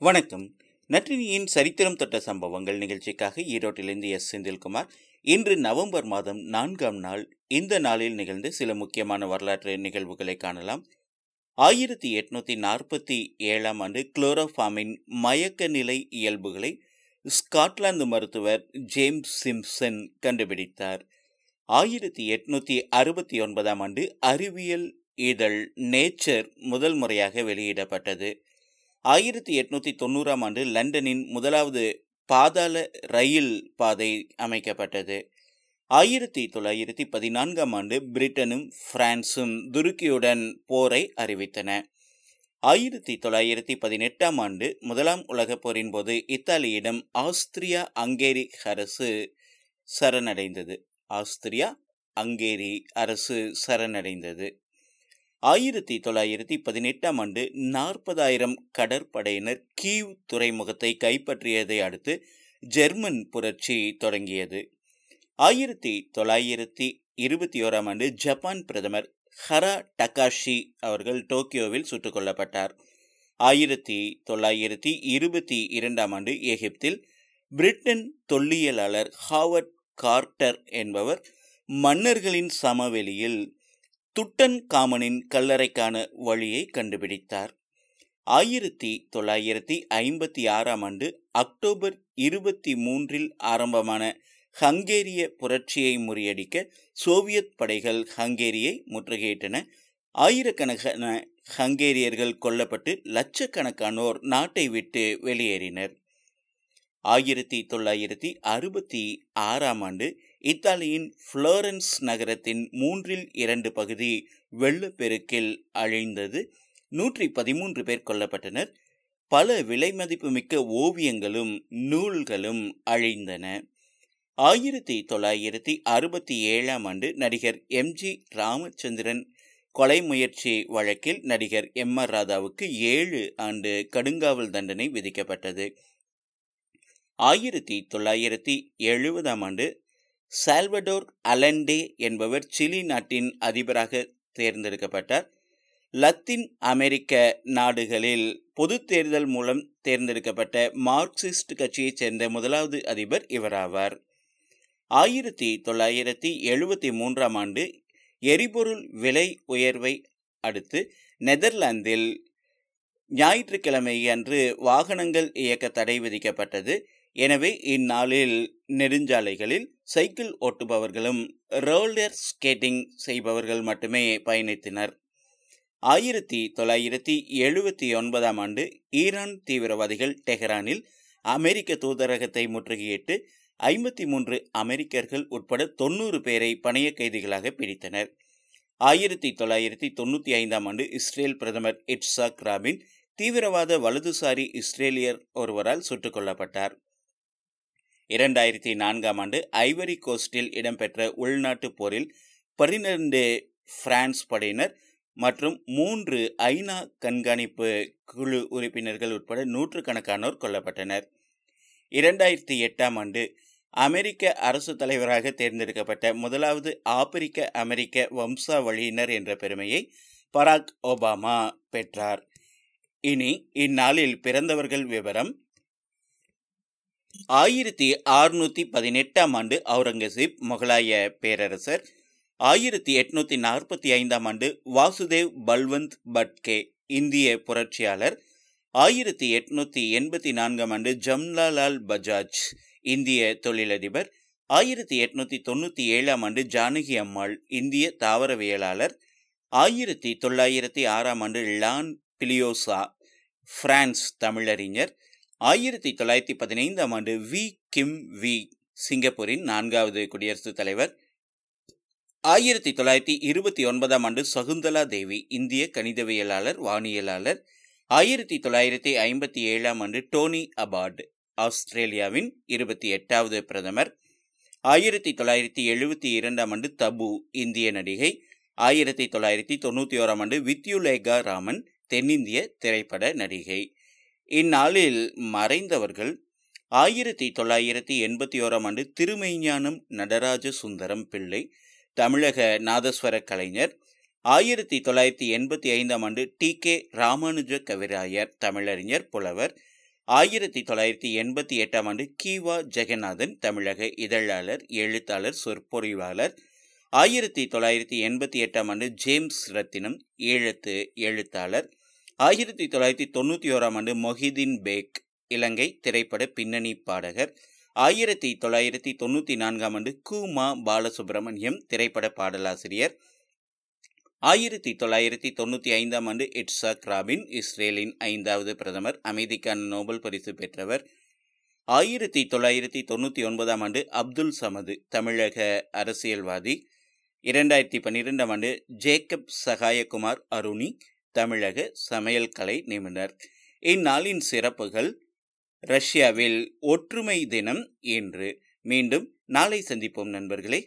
வணக்கம். நற்றினியின் சரித்திரம் தொட்ட சம்பவங்கள் நிகழ்ச்சிக்காக ஈரோட்டிலிருந்து எஸ். செந்தில்குமார். இன்று நவம்பர் மாதம் நான்காம் நாள். இந்த நாளில் நிகழ்ந்த சில முக்கியமான வரலாற்று நிகழ்வுகளை காணலாம். ஆயிரத்தி எட்நூத்தி நாற்பத்தி ஏழாம் ஆண்டு குளோரோஃபாமின் மயக்க நிலை இயல்புகளை ஸ்காட்லாந்து மருத்துவர் ஜேம்ஸ் சிம்சன் கண்டுபிடித்தார். ஆயிரத்தி எட்நூத்தி அறுபத்தி ஒன்பதாம் ஆண்டு அறிவியல் இதழ் நேச்சர் முதல் முறையாக வெளியிடப்பட்டது. ஆயிரத்தி எட்நூத்தி தொண்ணூறாம் ஆண்டு லண்டனின் முதலாவது பாதாள ரயில் பாதை அமைக்கப்பட்டது. ஆயிரத்தி தொள்ளாயிரத்தி பதினான்காம் ஆண்டு பிரிட்டனும் பிரான்சும் துருக்கியுடன் போரை அறிவித்தன. ஆயிரத்தி தொள்ளாயிரத்தி பதினெட்டாம் ஆண்டு முதலாம் உலகப் போரின் போது இத்தாலியிடம் ஆஸ்திரியா அங்கேரி அரசு சரணடைந்தது. ஆஸ்திரியா அங்கேரி அரசு சரணடைந்தது. ஆயிரத்தி தொள்ளாயிரத்தி பதினெட்டாம் ஆண்டு நாற்பதாயிரம் கடற்படையினர் கீவ் துறைமுகத்தை கைப்பற்றியதை அடுத்து ஜெர்மன் புரட்சி தொடங்கியது. ஆயிரத்தி தொள்ளாயிரத்தி இருபத்தி ஓராம் ஆண்டு ஜப்பான் பிரதமர் ஹரா டகாஷி அவர்கள் டோக்கியோவில் சுட்டுக் கொல்லப்பட்டார். ஆயிரத்தி தொள்ளாயிரத்தி இருபத்தி இரண்டாம் ஆண்டு எகிப்தில் பிரிட்டன் தொல்லியலாளர் ஹாவர்ட் கார்டர் என்பவர் மன்னர்களின் சமவெளியில் துட்டன் காமனின் கல்லறைக்கான வழியை கண்டுபிடித்தார். ஆயிரத்தி தொள்ளாயிரத்தி ஐம்பத்தி ஆறாம் ஆண்டு அக்டோபர் இருபத்தி மூன்றில் ஆரம்பமான ஹங்கேரிய புரட்சியை முறியடிக்க சோவியத் படைகள் ஹங்கேரியை முற்றுகையிட்டன. ஆயிரக்கணக்கான ஹங்கேரியர்கள் கொல்லப்பட்டு லட்சக்கணக்கானோர் நாட்டை விட்டு வெளியேறினர். ஆயிரத்தி தொள்ளாயிரத்தி அறுபத்தி ஆறாம் ஆண்டு இத்தாலியின் ஃப்ளோரன்ஸ் நகரத்தின் மூன்றில் இரண்டு பகுதி வெள்ளப்பெருக்கில் அழிந்தது. நூற்றி பதிமூன்று பேர் கொல்லப்பட்டனர். பல விலை மதிப்புமிக்க ஓவியங்களும் நூல்களும் அழிந்தன. ஆயிரத்தி தொள்ளாயிரத்தி அறுபத்தி ஏழாம் ஆண்டு நடிகர் எம். ஜி. ராமச்சந்திரன் கொலை முயற்சி வழக்கில் நடிகர் எம். ஆர். ராதாவுக்கு ஏழு ஆண்டு கடுங்காவல் தண்டனை விதிக்கப்பட்டது. ஆயிரத்தி தொள்ளாயிரத்தி எழுபதாம் ஆண்டு சால்வடோர் அலண்டே என்பவர் சிலி நாட்டின் அதிபராக தேர்ந்தெடுக்கப்பட்டார். லத்தீன் அமெரிக்க நாடுகளில் பொது தேர்தல் மூலம் தேர்ந்தெடுக்கப்பட்ட மார்க்சிஸ்ட் கட்சியைச் சேர்ந்த முதலாவது அதிபர் இவராவார். ஆயிரத்தி தொள்ளாயிரத்தி எழுபத்தி மூன்றாம் ஆண்டு எரிபொருள் விலை உயர்வை அடுத்து நெதர்லாந்தில் ஞாயிற்றுக்கிழமை அன்று வாகனங்கள் இயக்க தடை விதிக்கப்பட்டது. எனவே இந்நாளில் நெடுஞ்சாலைகளில் சைக்கிள் ஓட்டுபவர்களும் ரோலர் ஸ்கேட்டிங் செய்பவர்கள் மட்டுமே பயணித்தனர். ஆயிரத்தி தொள்ளாயிரத்தி எழுபத்தி ஒன்பதாம் ஆண்டு ஈரான் தீவிரவாதிகள் டெஹரானில் அமெரிக்க தூதரகத்தை முற்றுகையிட்டு ஐம்பத்தி மூன்று அமெரிக்கர்கள் உட்பட தொன்னூறு பேரை பணைய கைதிகளாக பிடித்தனர். ஆயிரத்தி தொள்ளாயிரத்தி தொண்ணூற்றி ஐந்தாம் ஆண்டு இஸ்ரேல் பிரதமர் இட்சாக் ராபின் தீவிரவாத வலதுசாரி இஸ்ரேலியர் ஒருவரால் சுட்டுக் கொல்லப்பட்டார். இரண்டாயிரத்தி நான்காம் ஆண்டு ஐவரி கோஸ்டில் இடம்பெற்ற உள்நாட்டுப் போரில் பன்னிரண்டு பிரான்ஸ் படையினர் மற்றும் மூன்று ஐநா கண்காணிப்பு குழு உறுப்பினர்கள் உட்பட நூற்றுக்கணக்கானோர் கொல்லப்பட்டனர். இரண்டாயிரத்தி எட்டாம் ஆண்டு அமெரிக்க அரசு தலைவராக தேர்ந்தெடுக்கப்பட்ட முதலாவது ஆப்பிரிக்க அமெரிக்க வம்சாவளியினர் என்ற பெருமையை பராக் ஒபாமா பெற்றார். இனி இந்நாளில் பிறந்தவர்கள் விவரம் ஆயிரத்தி அறுநூத்தி பதினெட்டாம் ஆண்டு அவுரங்கசீப் முகலாய பேரரசர் ஆயிரத்தி எட்நூத்தி நாற்பத்தி ஐந்தாம் ஆண்டு வாசுதேவ் பல்வந்த் பட்கே இந்திய புரட்சியாளர் ஆயிரத்தி எட்நூத்தி எண்பத்தி நான்காம் ஆண்டு ஜம்லாலால் பஜாஜ் இந்திய தொழிலதிபர் ஆயிரத்தி எட்நூத்தி தொண்ணூத்தி ஏழாம் ஆண்டு ஜானகி அம்மாள் இந்திய தாவரவியலாளர் ஆயிரத்தி தொள்ளாயிரத்தி ஆறாம் ஆண்டு லான் பிலியோசா பிரான்ஸ் தமிழறிஞர் ஆயிரத்தி தொள்ளாயிரத்தி பதினைந்தாம் ஆண்டு வி. கிம். வி. சிங்கப்பூரின் நான்காவது குடியரசுத் தலைவர். ஆயிரத்தி தொள்ளாயிரத்தி இருபத்தி ஒன்பதாம் ஆண்டு சகுந்தலா தேவி இந்திய கணிதவியலாளர் வானியலாளர். ஆயிரத்தி தொள்ளாயிரத்தி ஐம்பத்தி ஏழாம் ஆண்டு டோனி அபார்டு ஆஸ்திரேலியாவின் இருபத்தி எட்டாவது பிரதமர். ஆயிரத்தி தொள்ளாயிரத்தி எழுபத்தி இரண்டாம் ஆண்டு தபு இந்திய நடிகை. ஆயிரத்தி தொள்ளாயிரத்தி தொண்ணூற்றி ஓராம் ஆண்டு வித்யுலேகா ராமன் தென்னிந்திய திரைப்பட நடிகை. இந்நாளில் மறைந்தவர்கள் ஆயிரத்தி தொள்ளாயிரத்தி எண்பத்தி ஓராம் ஆண்டு திருமெய்ஞானம் நடராஜ சுந்தரம் பிள்ளை தமிழக நாதஸ்வர கலைஞர் ஆயிரத்தி தொள்ளாயிரத்தி எண்பத்தி ஐந்தாம் ஆண்டு டி கே ராமானுஜ கவிராயர் தமிழறிஞர் புலவர் ஆயிரத்தி தொள்ளாயிரத்தி எண்பத்தி எட்டாம் ஆண்டு கீவா ஜெகநாதன் தமிழக இதழாளர் எழுத்தாளர் சொற்பொழிவாளர் ஆயிரத்தி தொள்ளாயிரத்தி எண்பத்தி எட்டாம் ஆண்டு ஜேம்ஸ் ரத்தினம் ஈழத்து எழுத்தாளர் ஆயிரத்தி தொள்ளாயிரத்தி தொண்ணூற்றி ஓராம் ஆண்டு மொஹிதீன் பேக் இலங்கை திரைப்பட பின்னணி பாடகர். ஆயிரத்தி தொள்ளாயிரத்தி தொண்ணூற்றி நான்காம் ஆண்டு குமா பாலசுப்ரமணியம் திரைப்பட பாடலாசிரியர். ஆயிரத்தி தொள்ளாயிரத்தி தொண்ணூற்றி ஐந்தாம் ஆண்டு இட்ஸாக் கிராபின் இஸ்ரேலின் ஐந்தாவது பிரதமர் அமைதிக்கான நோபல் பரிசு பெற்றவர். ஆயிரத்தி தொள்ளாயிரத்தி தொண்ணூற்றி ஒன்பதாம் ஆண்டு அப்துல் சமது தமிழக அரசியல்வாதி. இரண்டாயிரத்தி பன்னிரெண்டாம் ஆண்டு ஜேக்கப் சகாயகுமார் அருணி. தமிழக சமையல் கலை நிபுணர். இந்நாளின் சிறப்புகள் ரஷ்யாவில் ஒற்றுமை தினம் இன்று மீண்டும் நாளை சந்திப்போம் நண்பர்களே.